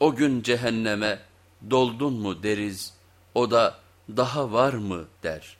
O gün cehenneme doldun mu? deriz, o da daha var mı? der.''